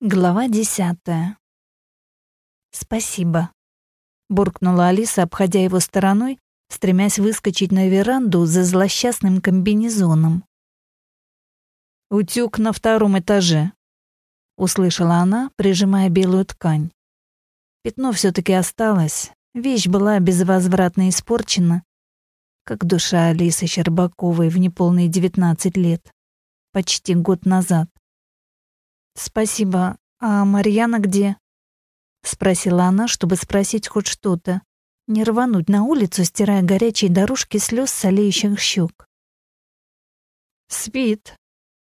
Глава десятая. «Спасибо», — буркнула Алиса, обходя его стороной, стремясь выскочить на веранду за злосчастным комбинезоном. «Утюг на втором этаже», — услышала она, прижимая белую ткань. Пятно все-таки осталось, вещь была безвозвратно испорчена, как душа Алисы Щербаковой в неполные девятнадцать лет, почти год назад. «Спасибо. А Марьяна где?» — спросила она, чтобы спросить хоть что-то. Не рвануть на улицу, стирая горячие дорожки слез с олеющих щек. «Спит.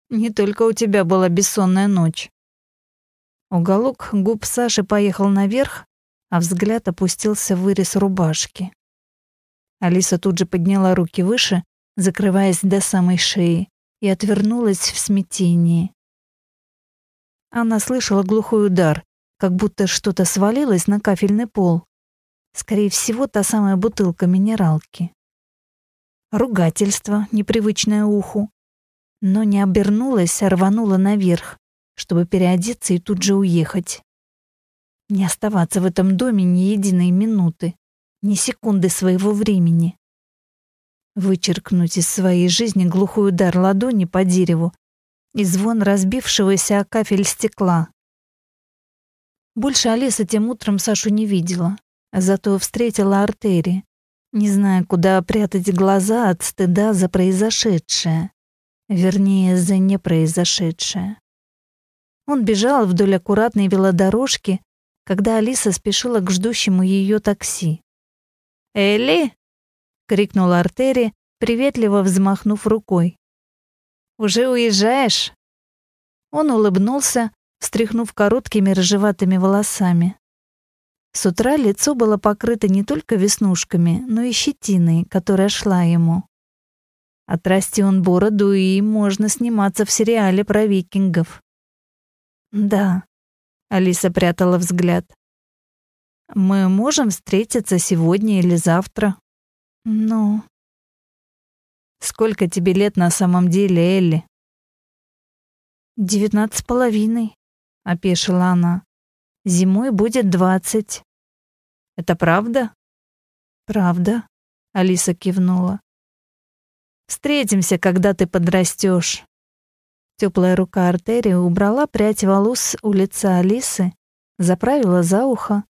Не только у тебя была бессонная ночь». Уголок губ Саши поехал наверх, а взгляд опустился в вырез рубашки. Алиса тут же подняла руки выше, закрываясь до самой шеи, и отвернулась в смятении. Она слышала глухой удар, как будто что-то свалилось на кафельный пол. Скорее всего, та самая бутылка минералки. Ругательство, непривычное уху. Но не обернулась, а рванула наверх, чтобы переодеться и тут же уехать. Не оставаться в этом доме ни единой минуты, ни секунды своего времени. Вычеркнуть из своей жизни глухой удар ладони по дереву и звон разбившегося о кафель стекла. Больше Алиса тем утром Сашу не видела, зато встретила Артери, не зная, куда прятать глаза от стыда за произошедшее, вернее, за непроизошедшее. Он бежал вдоль аккуратной велодорожки, когда Алиса спешила к ждущему ее такси. «Элли!» — крикнула Артери, приветливо взмахнув рукой. Уже уезжаешь?» Он улыбнулся, встряхнув короткими рыжеватыми волосами. С утра лицо было покрыто не только веснушками, но и щетиной, которая шла ему. Отрасти он бороду, и можно сниматься в сериале про викингов. «Да», — Алиса прятала взгляд. «Мы можем встретиться сегодня или завтра?» «Ну...» Сколько тебе лет на самом деле, Элли? Девятнадцать с половиной, опешила она. Зимой будет двадцать. Это правда? Правда, Алиса кивнула. Встретимся, когда ты подрастешь. Теплая рука артерии убрала прядь волос у лица Алисы, заправила за ухо,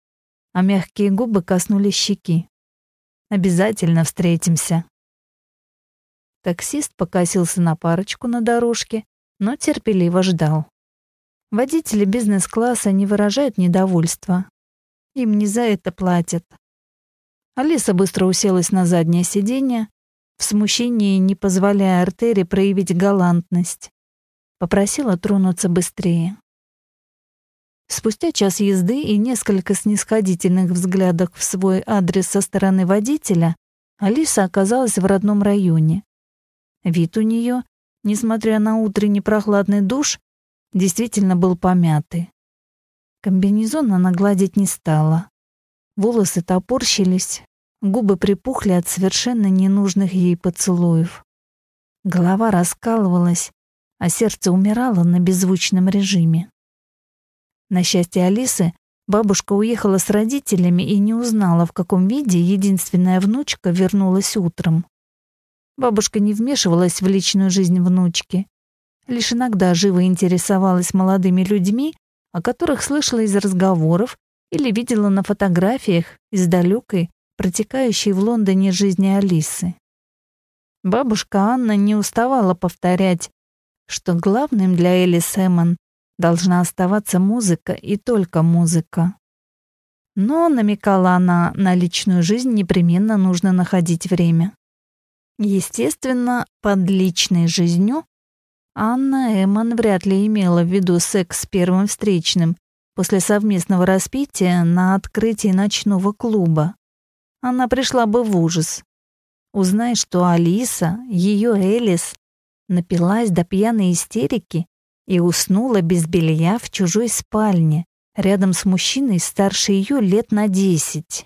а мягкие губы коснулись щеки. Обязательно встретимся. Таксист покосился на парочку на дорожке, но терпеливо ждал. Водители бизнес-класса не выражают недовольства. Им не за это платят. Алиса быстро уселась на заднее сиденье, в смущении не позволяя Артере проявить галантность. Попросила тронуться быстрее. Спустя час езды и несколько снисходительных взглядов в свой адрес со стороны водителя, Алиса оказалась в родном районе. Вид у нее, несмотря на утренний прохладный душ, действительно был помятый. Комбинезон она гладить не стала. Волосы топорщились, губы припухли от совершенно ненужных ей поцелуев. Голова раскалывалась, а сердце умирало на беззвучном режиме. На счастье Алисы, бабушка уехала с родителями и не узнала, в каком виде единственная внучка вернулась утром. Бабушка не вмешивалась в личную жизнь внучки. Лишь иногда живо интересовалась молодыми людьми, о которых слышала из разговоров или видела на фотографиях из далекой, протекающей в Лондоне жизни Алисы. Бабушка Анна не уставала повторять, что главным для Элли Сэмон должна оставаться музыка и только музыка. Но, намекала она, на личную жизнь непременно нужно находить время. Естественно, под личной жизнью Анна Эммон вряд ли имела в виду секс с первым встречным после совместного распития на открытии ночного клуба. Она пришла бы в ужас. Узнай, что Алиса, ее Элис, напилась до пьяной истерики и уснула без белья в чужой спальне, рядом с мужчиной старше ее лет на десять.